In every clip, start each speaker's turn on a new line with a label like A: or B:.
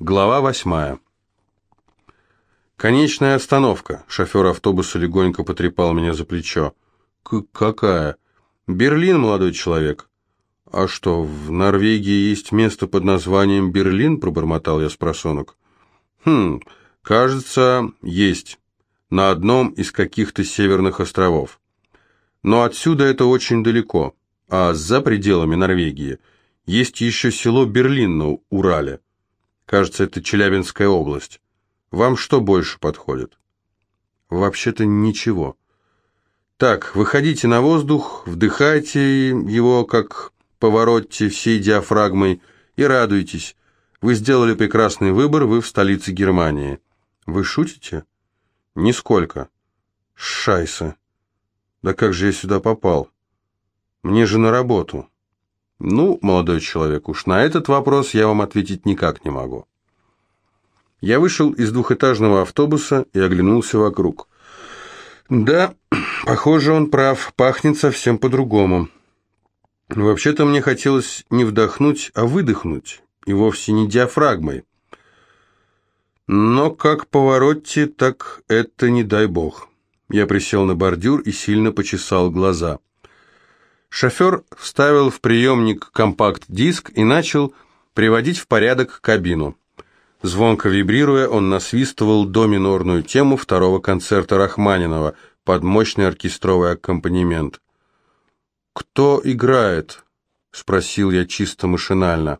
A: Глава восьмая. Конечная остановка. Шофер автобуса легонько потрепал меня за плечо. К какая? Берлин, молодой человек. А что, в Норвегии есть место под названием Берлин, пробормотал я с просонок. Хм, кажется, есть. На одном из каких-то северных островов. Но отсюда это очень далеко. А за пределами Норвегии есть еще село Берлин на Урале. Кажется, это Челябинская область. Вам что больше подходит? Вообще-то ничего. Так, выходите на воздух, вдыхайте его, как поворотте всей диафрагмой, и радуйтесь. Вы сделали прекрасный выбор, вы в столице Германии. Вы шутите? Нисколько. Шайса. Да как же я сюда попал? Мне же на работу. Ну, молодой человек, уж на этот вопрос я вам ответить никак не могу. Я вышел из двухэтажного автобуса и оглянулся вокруг. Да, похоже, он прав, пахнет совсем по-другому. Вообще-то мне хотелось не вдохнуть, а выдохнуть, и вовсе не диафрагмой. Но как поворотте, так это не дай бог. Я присел на бордюр и сильно почесал глаза. Шофер вставил в приемник компакт-диск и начал приводить в порядок кабину. Звонко вибрируя, он насвистывал до минорную тему второго концерта Рахманинова под мощный оркестровый аккомпанемент. «Кто играет?» — спросил я чисто машинально.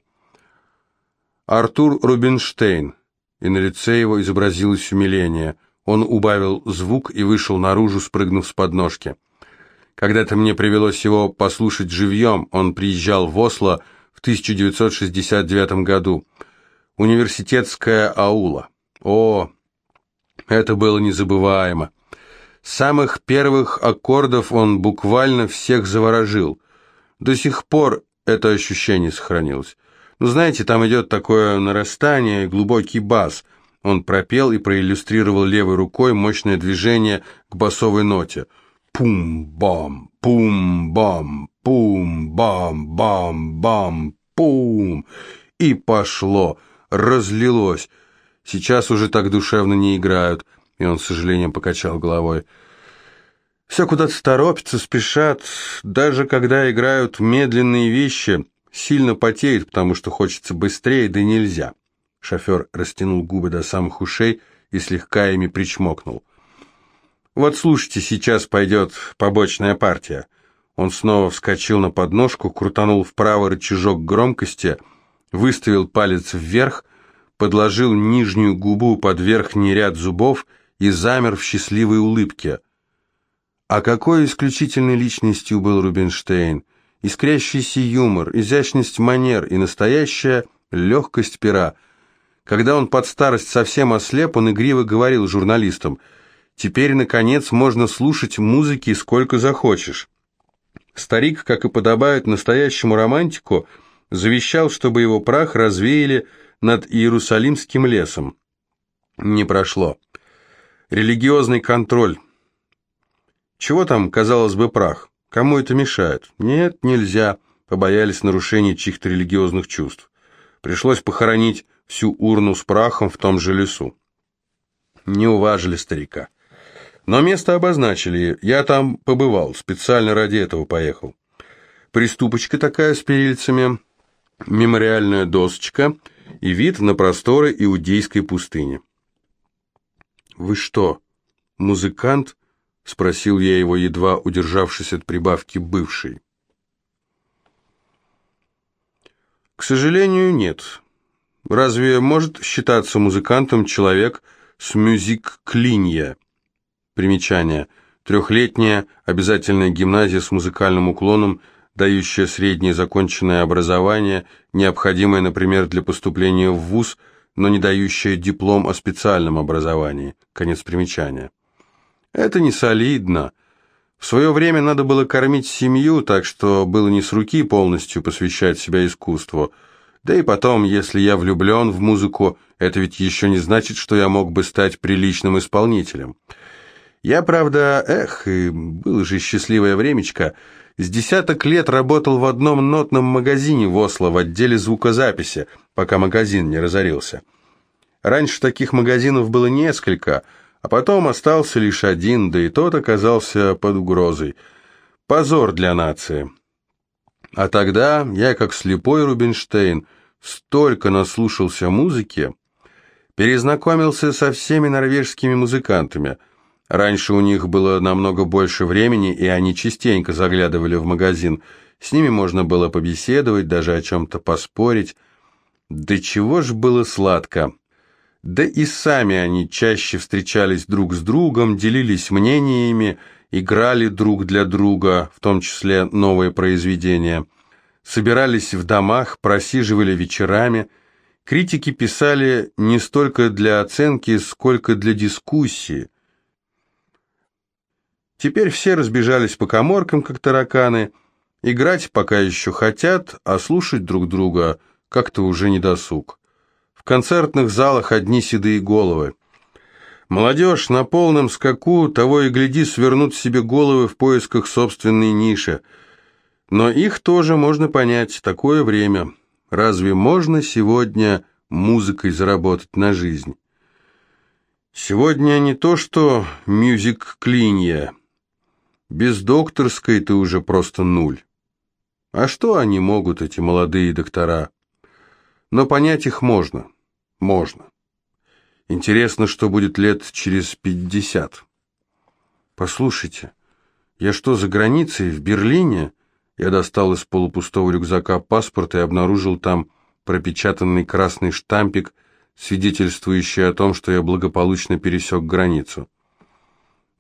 A: «Артур Рубинштейн», и на лице его изобразилось умиление. Он убавил звук и вышел наружу, спрыгнув с подножки. Когда-то мне привелось его послушать живьем, он приезжал в Осло в 1969 году. Университетская аула. О, это было незабываемо. С самых первых аккордов он буквально всех заворожил. До сих пор это ощущение сохранилось. Ну, знаете, там идет такое нарастание, глубокий бас. Он пропел и проиллюстрировал левой рукой мощное движение к басовой ноте – Пум-бам, пум-бам, пум-бам-бам-бам, пум. И пошло, разлилось. Сейчас уже так душевно не играют. И он с сожалением покачал головой. Все куда-то торопятся, спешат. Даже когда играют медленные вещи, сильно потеет, потому что хочется быстрее, да нельзя. Шофер растянул губы до самых ушей и слегка ими причмокнул. Вот слушайте, сейчас пойдет побочная партия. Он снова вскочил на подножку, крутанул вправо рычажок громкости, выставил палец вверх, подложил нижнюю губу под верхний ряд зубов и замер в счастливой улыбке. А какой исключительной личностью был Рубинштейн? Искрящийся юмор, изящность манер и настоящая легкость пера. Когда он под старость совсем ослеп, он игриво говорил журналистам – Теперь, наконец, можно слушать музыки сколько захочешь. Старик, как и подобает настоящему романтику, завещал, чтобы его прах развеяли над Иерусалимским лесом. Не прошло. Религиозный контроль. Чего там, казалось бы, прах? Кому это мешает? Нет, нельзя. Побоялись нарушения чьих-то религиозных чувств. Пришлось похоронить всю урну с прахом в том же лесу. Не уважили старика. Но место обозначили, я там побывал, специально ради этого поехал. Приступочка такая с перильцами, мемориальная досочка и вид на просторы иудейской пустыни. «Вы что, музыкант?» — спросил я его, едва удержавшись от прибавки «бывший». «К сожалению, нет. Разве может считаться музыкантом человек с мюзик-клинья?» Примечание. Трехлетняя обязательная гимназия с музыкальным уклоном, дающая среднее законченное образование, необходимое, например, для поступления в ВУЗ, но не дающая диплом о специальном образовании. Конец примечания. Это не солидно. В свое время надо было кормить семью, так что было не с руки полностью посвящать себя искусству. Да и потом, если я влюблен в музыку, это ведь еще не значит, что я мог бы стать приличным исполнителем. Я, правда, эх, и было же счастливое времечко, с десяток лет работал в одном нотном магазине в Осло в отделе звукозаписи, пока магазин не разорился. Раньше таких магазинов было несколько, а потом остался лишь один, да и тот оказался под угрозой. Позор для нации. А тогда я, как слепой Рубинштейн, столько наслушался музыки, перезнакомился со всеми норвежскими музыкантами. Раньше у них было намного больше времени, и они частенько заглядывали в магазин. С ними можно было побеседовать, даже о чем-то поспорить. Да чего ж было сладко. Да и сами они чаще встречались друг с другом, делились мнениями, играли друг для друга, в том числе новые произведения. Собирались в домах, просиживали вечерами. Критики писали не столько для оценки, сколько для дискуссии. Теперь все разбежались по коморкам, как тараканы. Играть пока еще хотят, а слушать друг друга как-то уже не досуг. В концертных залах одни седые головы. Молодежь на полном скаку, того и гляди, свернут себе головы в поисках собственной ниши. Но их тоже можно понять, такое время. Разве можно сегодня музыкой заработать на жизнь? Сегодня не то что мюзик-клинья. Без докторской ты уже просто нуль. А что они могут, эти молодые доктора? Но понять их можно. Можно. Интересно, что будет лет через пятьдесят. Послушайте, я что, за границей, в Берлине? Я достал из полупустого рюкзака паспорт и обнаружил там пропечатанный красный штампик, свидетельствующий о том, что я благополучно пересек границу.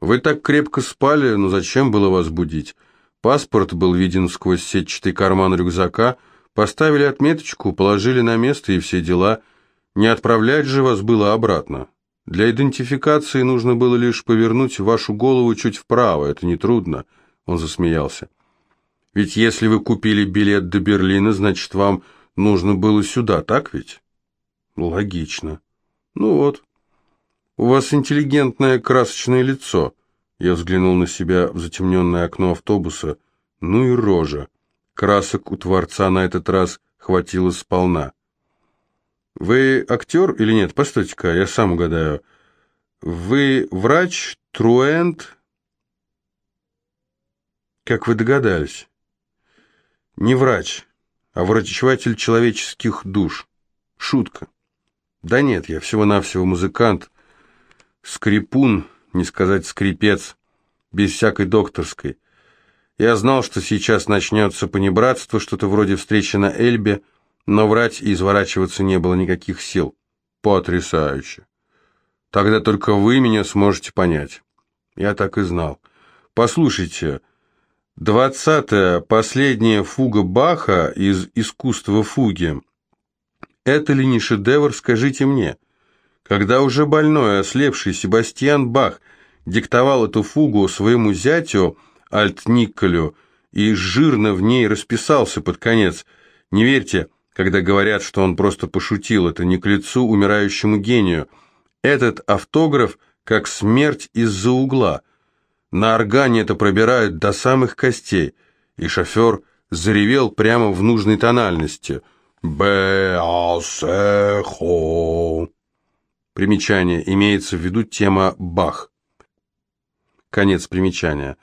A: Вы так крепко спали, но зачем было вас будить? Паспорт был виден сквозь сетчатый карман рюкзака — Поставили отметочку, положили на место и все дела. Не отправлять же вас было обратно. Для идентификации нужно было лишь повернуть вашу голову чуть вправо, это нетрудно. Он засмеялся. Ведь если вы купили билет до Берлина, значит, вам нужно было сюда, так ведь? Логично. Ну вот. У вас интеллигентное красочное лицо. Я взглянул на себя в затемненное окно автобуса. Ну и рожа. Красок у Творца на этот раз хватило сполна. «Вы актер или нет? Постойте-ка, я сам угадаю. Вы врач, труэнд?» «Как вы догадались?» «Не врач, а врачеватель человеческих душ. Шутка. Да нет, я всего-навсего музыкант. Скрипун, не сказать скрипец, без всякой докторской. Я знал, что сейчас начнется понебратство, что-то вроде встречи на Эльбе, но врать и изворачиваться не было никаких сил. Потрясающе. Тогда только вы меня сможете понять. Я так и знал. Послушайте, двадцатая, последняя фуга Баха из «Искусства фуги». Это ли не шедевр, скажите мне? Когда уже больной, ослепший Себастьян Бах диктовал эту фугу своему зятю, Альт-Николю и жирно в ней расписался под конец. Не верьте, когда говорят, что он просто пошутил, это не к лицу умирающему гению. Этот автограф как смерть из-за угла. На органе это пробирает до самых костей, и шофер заревел прямо в нужной тональности. «Беасехо». Примечание. Имеется в виду тема «Бах». Конец примечания.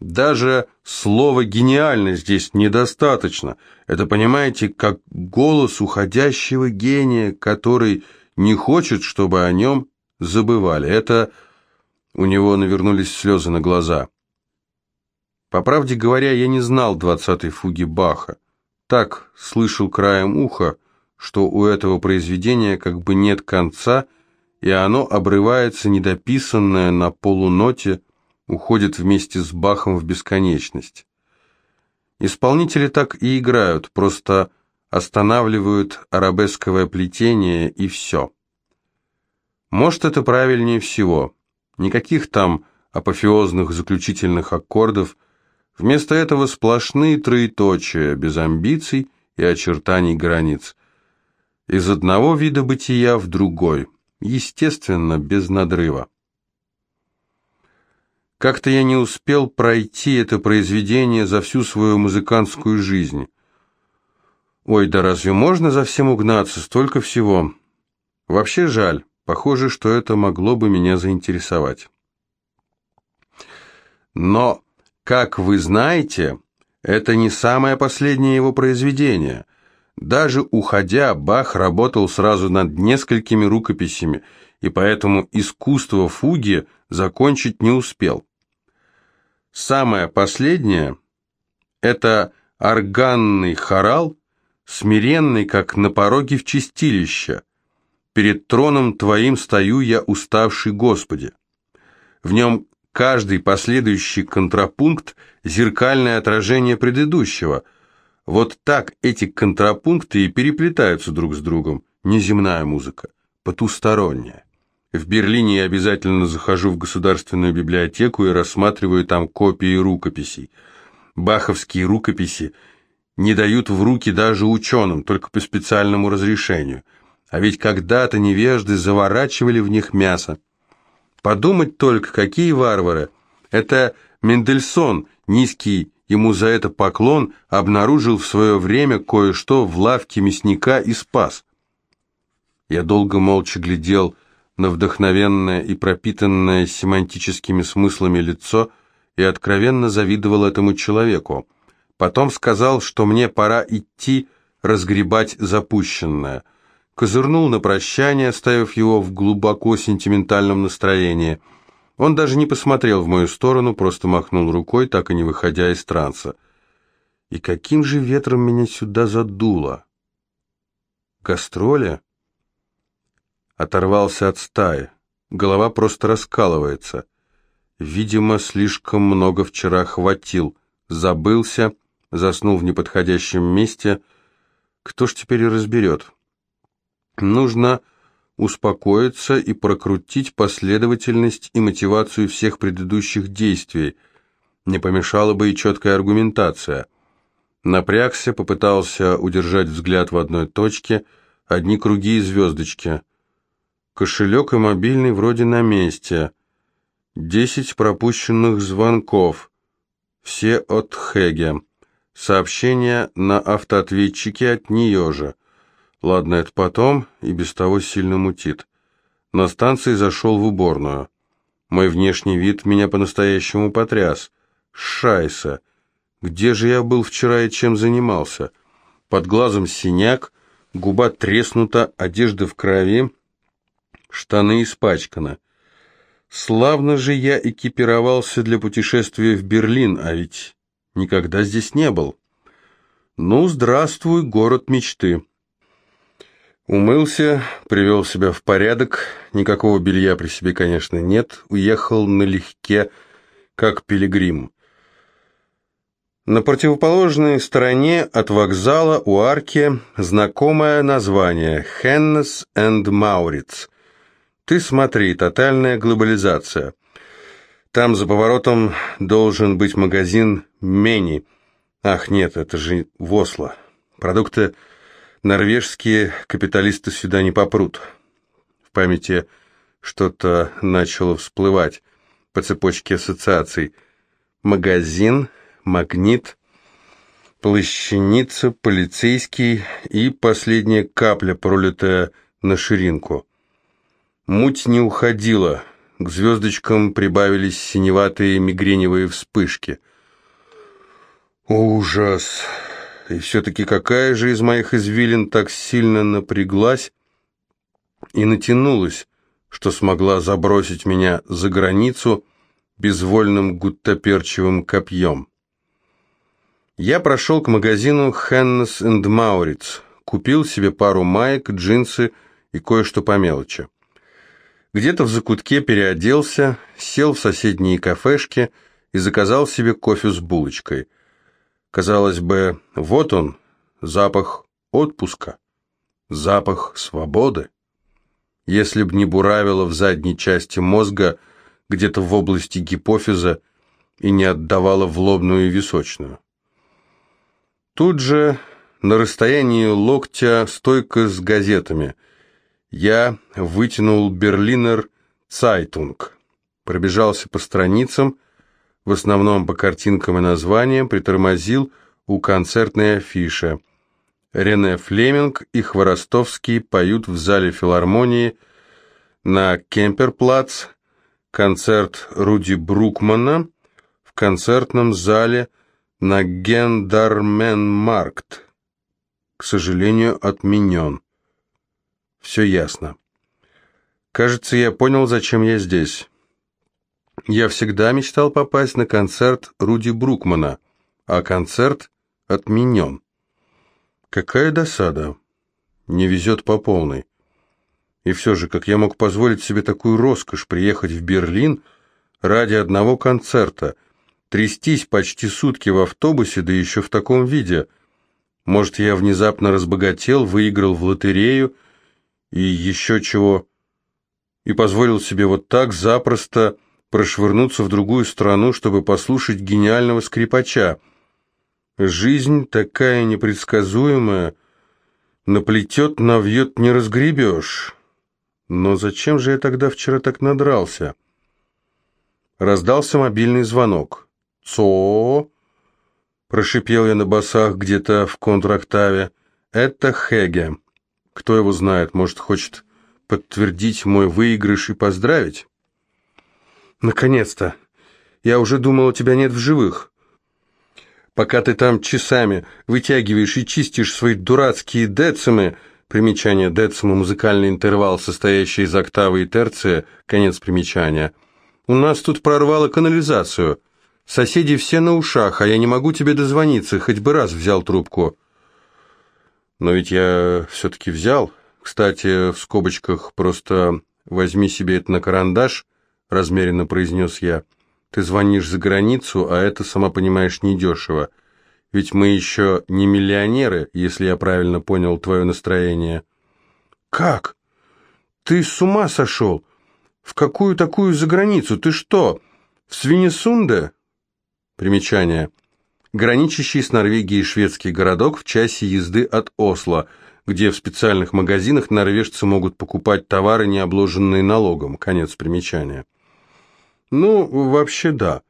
A: Даже слова «гениально» здесь недостаточно. Это, понимаете, как голос уходящего гения, который не хочет, чтобы о нем забывали. Это... У него навернулись слезы на глаза. По правде говоря, я не знал двадцатой фуги Баха. Так слышал краем уха, что у этого произведения как бы нет конца, и оно обрывается недописанное на полуноте, уходит вместе с Бахом в бесконечность. Исполнители так и играют, просто останавливают арабесковое плетение и все. Может, это правильнее всего. Никаких там апофеозных заключительных аккордов, вместо этого сплошные троеточия, без амбиций и очертаний границ. Из одного вида бытия в другой, естественно, без надрыва. Как-то я не успел пройти это произведение за всю свою музыкантскую жизнь. Ой, да разве можно за всем угнаться? Столько всего. Вообще жаль, похоже, что это могло бы меня заинтересовать. Но, как вы знаете, это не самое последнее его произведение. Даже уходя, Бах работал сразу над несколькими рукописями, и поэтому искусство фуги закончить не успел. Самое последнее – это органный хорал, смиренный, как на пороге в чистилище. Перед троном Твоим стою я, уставший Господи. В нем каждый последующий контрапункт – зеркальное отражение предыдущего. Вот так эти контрапункты и переплетаются друг с другом. Неземная музыка, потусторонняя. В Берлине я обязательно захожу в государственную библиотеку и рассматриваю там копии рукописей. Баховские рукописи не дают в руки даже ученым, только по специальному разрешению. А ведь когда-то невежды заворачивали в них мясо. Подумать только, какие варвары. Это Мендельсон, низкий ему за это поклон, обнаружил в свое время кое-что в лавке мясника и спас. Я долго молча глядел на вдохновенное и пропитанное семантическими смыслами лицо и откровенно завидовал этому человеку. Потом сказал, что мне пора идти разгребать запущенное. Козырнул на прощание, оставив его в глубоко сентиментальном настроении. Он даже не посмотрел в мою сторону, просто махнул рукой, так и не выходя из транса. И каким же ветром меня сюда задуло? Гастроли? оторвался от стаи. Голова просто раскалывается. Видимо, слишком много вчера хватил. Забылся, заснул в неподходящем месте. Кто ж теперь разберет? Нужно успокоиться и прокрутить последовательность и мотивацию всех предыдущих действий. Не помешала бы и четкая аргументация. Напрягся, попытался удержать взгляд в одной точке, одни круги и звездочки. Кошелек и мобильный вроде на месте. Десять пропущенных звонков. Все от Хеге. Сообщение на автоответчике от нее же. Ладно, это потом, и без того сильно мутит. На станции зашел в уборную. Мой внешний вид меня по-настоящему потряс. Шайса! Где же я был вчера и чем занимался? Под глазом синяк, губа треснута, одежда в крови, штаны испачканы. Славно же я экипировался для путешествия в Берлин, а ведь никогда здесь не был. Ну, здравствуй, город мечты. Умылся, привел себя в порядок, никакого белья при себе, конечно, нет, уехал налегке, как пилигрим. На противоположной стороне от вокзала у арки знакомое название «Хеннес энд Мауриц», ты смотри, тотальная глобализация. Там за поворотом должен быть магазин Мени. Ах, нет, это же в Осло. Продукты норвежские капиталисты сюда не попрут. В памяти что-то начало всплывать по цепочке ассоциаций. Магазин, магнит, плащаница, полицейский и последняя капля, пролитая на ширинку. Муть не уходила, к звездочкам прибавились синеватые мигреневые вспышки. Ужас! И все-таки какая же из моих извилин так сильно напряглась и натянулась, что смогла забросить меня за границу безвольным гуттаперчевым копьем? Я прошел к магазину Хеннес энд Мауриц, купил себе пару маек, джинсы и кое-что по мелочи. Где-то в закутке переоделся, сел в соседние кафешки и заказал себе кофе с булочкой. Казалось бы, вот он, запах отпуска, запах свободы. Если б не буравило в задней части мозга, где-то в области гипофиза, и не отдавало в лобную и височную. Тут же, на расстоянии локтя, стойка с газетами – я вытянул «Берлинер Цайтунг», пробежался по страницам, в основном по картинкам и названиям, притормозил у концертной афиши. Рене Флеминг и Хворостовский поют в зале филармонии на Кемперплац, концерт Руди Брукмана в концертном зале на Гендарменмаркт. К сожалению, отменен. Все ясно. Кажется, я понял, зачем я здесь. Я всегда мечтал попасть на концерт Руди Брукмана, а концерт отменен. Какая досада. Не везет по полной. И все же, как я мог позволить себе такую роскошь приехать в Берлин ради одного концерта, трястись почти сутки в автобусе, да еще в таком виде. Может, я внезапно разбогател, выиграл в лотерею и еще чего, и позволил себе вот так запросто прошвырнуться в другую страну, чтобы послушать гениального скрипача. Жизнь такая непредсказуемая, наплетет, навьет, не разгребешь. Но зачем же я тогда вчера так надрался? Раздался мобильный звонок. «Цо?» — прошипел я на басах где-то в контрактаве. «Это Хеге. Кто его знает, может, хочет подтвердить мой выигрыш и поздравить?» «Наконец-то! Я уже думал, тебя нет в живых. Пока ты там часами вытягиваешь и чистишь свои дурацкие децимы, примечание децимы – музыкальный интервал, состоящий из октавы и терция, конец примечания. У нас тут прорвало канализацию. Соседи все на ушах, а я не могу тебе дозвониться, хоть бы раз взял трубку». «Но ведь я все-таки взял. Кстати, в скобочках просто возьми себе это на карандаш», – размеренно произнес я. Ты звонишь за границу, а это, сама понимаешь, недешево. Ведь мы еще не миллионеры, если я правильно понял твое настроение». «Как? Ты с ума сошел? В какую такую за границу? Ты что, в Свинесунде?» Примечание. Граничащий с Норвегией шведский городок в часе езды от Осло, где в специальных магазинах норвежцы могут покупать товары, не обложенные налогом. Конец примечания. «Ну, вообще да».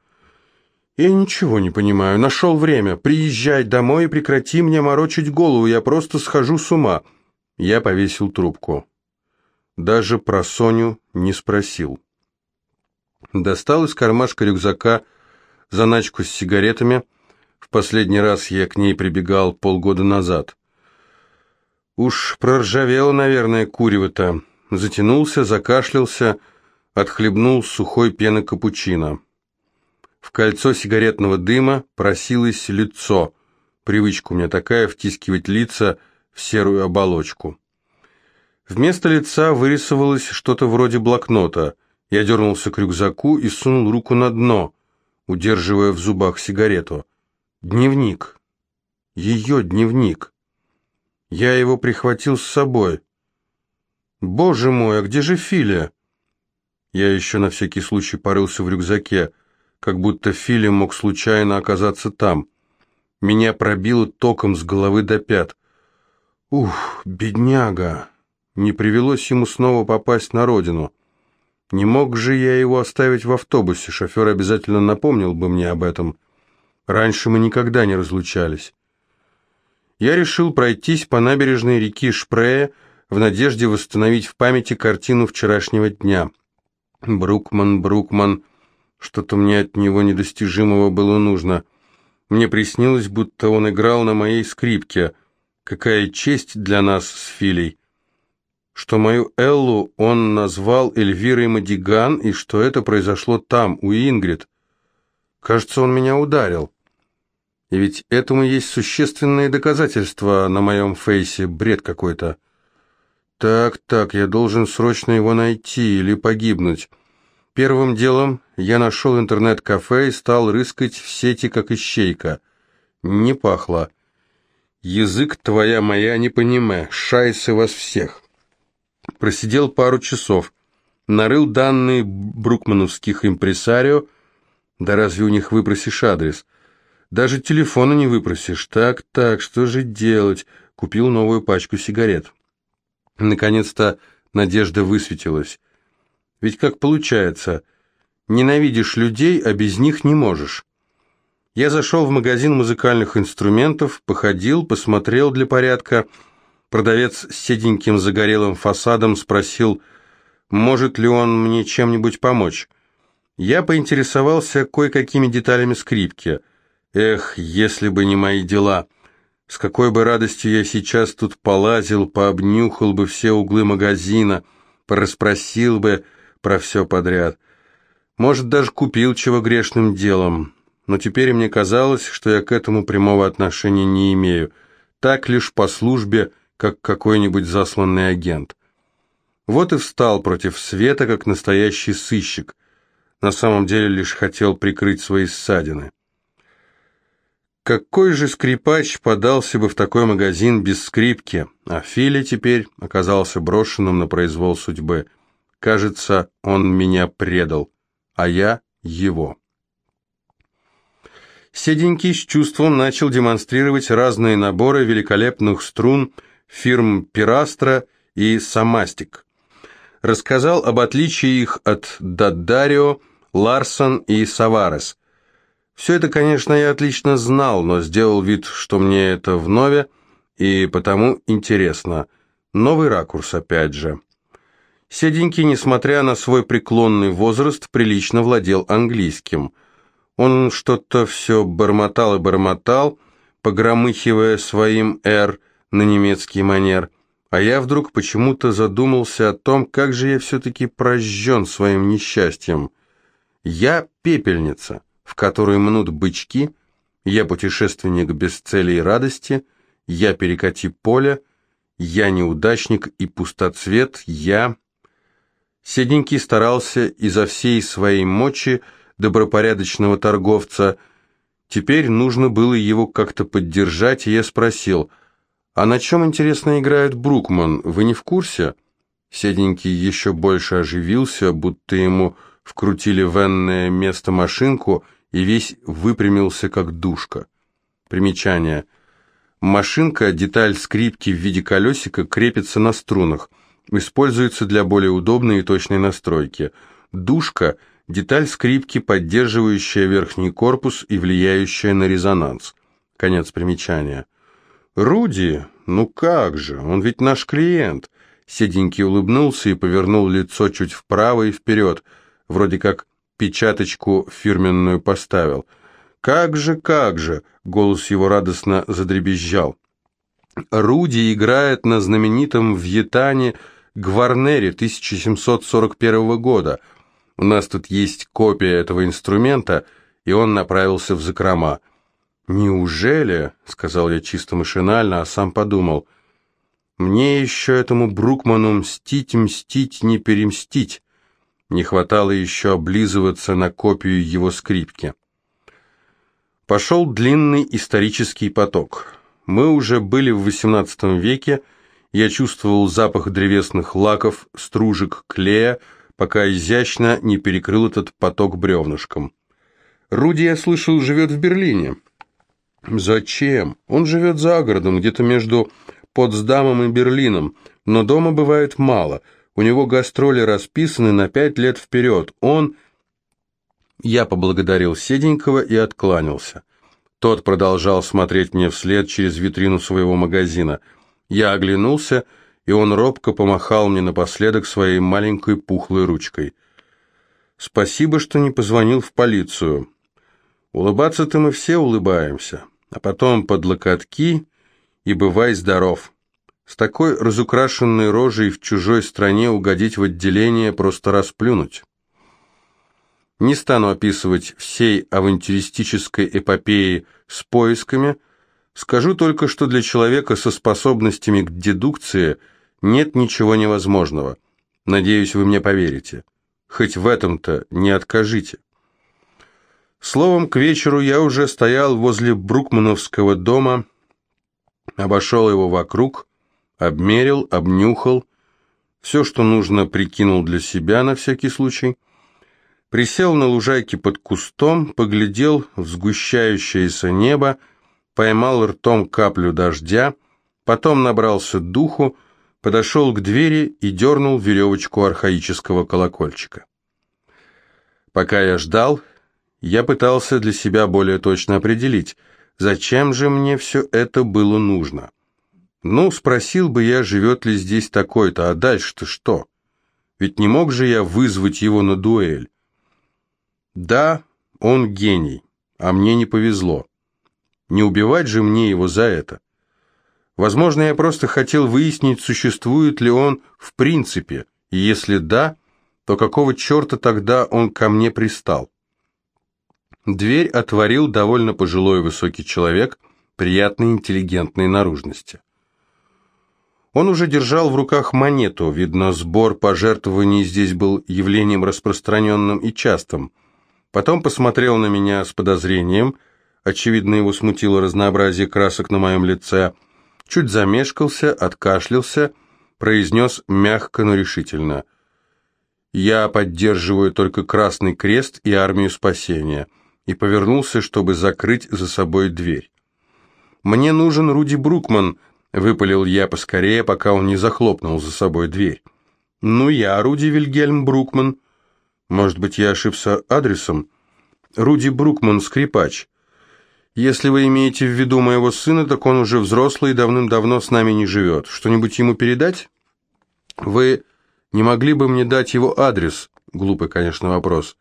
A: «Я ничего не понимаю. Нашел время. Приезжай домой и прекрати мне морочить голову. Я просто схожу с ума». Я повесил трубку. Даже про Соню не спросил. Достал из кармашка рюкзака заначку с сигаретами. В последний раз я к ней прибегал полгода назад. Уж проржавело, наверное, курево-то. Затянулся, закашлялся, отхлебнул сухой пены капучино. В кольцо сигаретного дыма просилось лицо. Привычка у меня такая втискивать лица в серую оболочку. Вместо лица вырисовалось что-то вроде блокнота. Я дернулся к рюкзаку и сунул руку на дно, удерживая в зубах сигарету. Дневник. Ее дневник. Я его прихватил с собой. Боже мой, а где же Филя? Я еще на всякий случай порылся в рюкзаке, как будто Филин мог случайно оказаться там. Меня пробило током с головы до пят. Ух, бедняга! Не привелось ему снова попасть на родину. Не мог же я его оставить в автобусе, шофер обязательно напомнил бы мне об этом. Раньше мы никогда не разлучались. Я решил пройтись по набережной реки Шпрее в надежде восстановить в памяти картину вчерашнего дня. Брукман, Брукман, что-то мне от него недостижимого было нужно. Мне приснилось, будто он играл на моей скрипке. Какая честь для нас с Филей. Что мою Эллу он назвал Эльвирой Мадиган, и что это произошло там, у Ингрид. Кажется, он меня ударил. И ведь этому есть существенные доказательства на моем фейсе, бред какой-то. Так, так, я должен срочно его найти или погибнуть. Первым делом я нашел интернет-кафе и стал рыскать в сети, как ищейка. Не пахло. Язык твоя моя не понимая, шайсы вас всех. Просидел пару часов, нарыл данные брукмановских импресарио, да разве у них выпросишь адрес? Даже телефона не выпросишь. Так, так, что же делать? Купил новую пачку сигарет. Наконец-то надежда высветилась. Ведь как получается, ненавидишь людей, а без них не можешь. Я зашел в магазин музыкальных инструментов, походил, посмотрел для порядка. Продавец с седеньким загорелым фасадом спросил, может ли он мне чем-нибудь помочь. Я поинтересовался кое-какими деталями скрипки. Эх, если бы не мои дела. С какой бы радостью я сейчас тут полазил, пообнюхал бы все углы магазина, порасспросил бы про все подряд. Может, даже купил чего грешным делом но теперь мне казалось, что я к этому прямого отношения не имею, так лишь по службе, как какой-нибудь засланный агент. Вот и встал против света, как настоящий сыщик. На самом деле лишь хотел прикрыть свои ссадины. Какой же скрипач подался бы в такой магазин без скрипки, а Филя теперь оказался брошенным на произвол судьбы. Кажется, он меня предал, а я его. Седенький с чувством начал демонстрировать разные наборы великолепных струн фирм Пирастра и Самастик. Рассказал об отличии их от Даддарио, Ларсон и Саварес. Все это, конечно, я отлично знал, но сделал вид, что мне это вновь, и потому интересно. Новый ракурс опять же. Седенький, несмотря на свой преклонный возраст, прилично владел английским – он что-то все бормотал и бормотал, погромыхивая своим «р» на немецкий манер, а я вдруг почему-то задумался о том, как же я все-таки прожжен своим несчастьем. Я пепельница, в которой мнут бычки, я путешественник без цели и радости, я перекати поле, я неудачник и пустоцвет, я... Седенький старался изо всей своей мочи добропорядочного торговца. Теперь нужно было его как-то поддержать, и я спросил, «А на чем, интересно, играет Брукман? Вы не в курсе?» Седенький еще больше оживился, будто ему вкрутили в энное место машинку и весь выпрямился, как душка. Примечание. Машинка, деталь скрипки в виде колесика, крепится на струнах. Используется для более удобной и точной настройки. Душка – Деталь скрипки, поддерживающая верхний корпус и влияющая на резонанс. Конец примечания. «Руди? Ну как же, он ведь наш клиент!» Седенький улыбнулся и повернул лицо чуть вправо и вперед, вроде как печаточку фирменную поставил. «Как же, как же!» — голос его радостно задребезжал. «Руди играет на знаменитом Вьетане Гварнере 1741 года. У нас тут есть копия этого инструмента, и он направился в закрома. «Неужели?» — сказал я чисто машинально, а сам подумал. «Мне еще этому Брукману мстить, мстить, не перемстить». Не хватало еще облизываться на копию его скрипки. Пошел длинный исторический поток. Мы уже были в XVIII веке, я чувствовал запах древесных лаков, стружек, клея, пока изящно не перекрыл этот поток бревнышком. Руди, я слышал, живет в Берлине. Зачем? Он живет за городом, где-то между Потсдамом и Берлином, но дома бывает мало. У него гастроли расписаны на пять лет вперед. Он... Я поблагодарил Седенького и откланялся. Тот продолжал смотреть мне вслед через витрину своего магазина. Я оглянулся и он робко помахал мне напоследок своей маленькой пухлой ручкой. «Спасибо, что не позвонил в полицию. Улыбаться-то мы все улыбаемся, а потом под локотки и бывай здоров. С такой разукрашенной рожей в чужой стране угодить в отделение просто расплюнуть». Не стану описывать всей авантюристической эпопеи с поисками, скажу только, что для человека со способностями к дедукции – нет ничего невозможного. Надеюсь, вы мне поверите. Хоть в этом-то не откажите. Словом, к вечеру я уже стоял возле Брукмановского дома, обошел его вокруг, обмерил, обнюхал, все, что нужно, прикинул для себя на всякий случай, присел на лужайке под кустом, поглядел в сгущающееся небо, поймал ртом каплю дождя, потом набрался духу, подошел к двери и дернул веревочку архаического колокольчика. Пока я ждал, Я пытался для себя более точно определить, зачем же мне все это было нужно. Ну, спросил бы я, живет ли здесь такой-то, а дальше-то что? Ведь не мог же я вызвать его на дуэль. Да, он гений, а мне не повезло. Не убивать же мне его за это. Возможно, я просто хотел выяснить, существует ли он в принципе, и если да, то какого черта тогда он ко мне пристал? Дверь отворил довольно пожилой высокий человек, приятной интеллигентной наружности. Он уже держал в руках монету, видно, сбор пожертвований здесь был явлением распространенным и частым. Потом посмотрел на меня с подозрением, очевидно, его смутило разнообразие красок на моем лице, чуть замешкался, откашлялся, произнес мягко, но решительно. «Я поддерживаю только Красный Крест и Армию Спасения», и повернулся, чтобы закрыть за собой дверь. «Мне нужен Руди Брукман», Выпалил я поскорее, пока он не захлопнул за собой дверь. «Ну, я Руди Вильгельм Брукман. Может быть, я ошибся адресом? Руди Брукман, скрипач. Если вы имеете в виду моего сына, так он уже взрослый и давным-давно с нами не живет. Что-нибудь ему передать? Вы не могли бы мне дать его адрес?» Глупый, конечно, вопрос.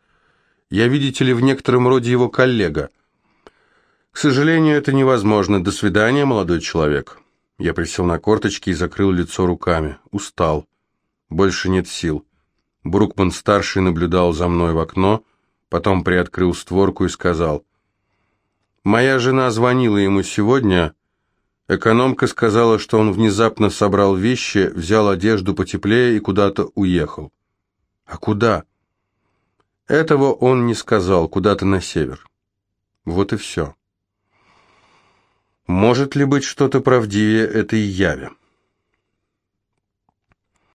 A: «Я, видите ли, в некотором роде его коллега». «К сожалению, это невозможно. До свидания, молодой человек». Я присел на корточки и закрыл лицо руками. Устал. Больше нет сил. Брукман-старший наблюдал за мной в окно, потом приоткрыл створку и сказал. «Моя жена звонила ему сегодня. Экономка сказала, что он внезапно собрал вещи, взял одежду потеплее и куда-то уехал». «А куда?» Этого он не сказал, куда-то на север. Вот и все. Может ли быть что-то правдивее этой яви?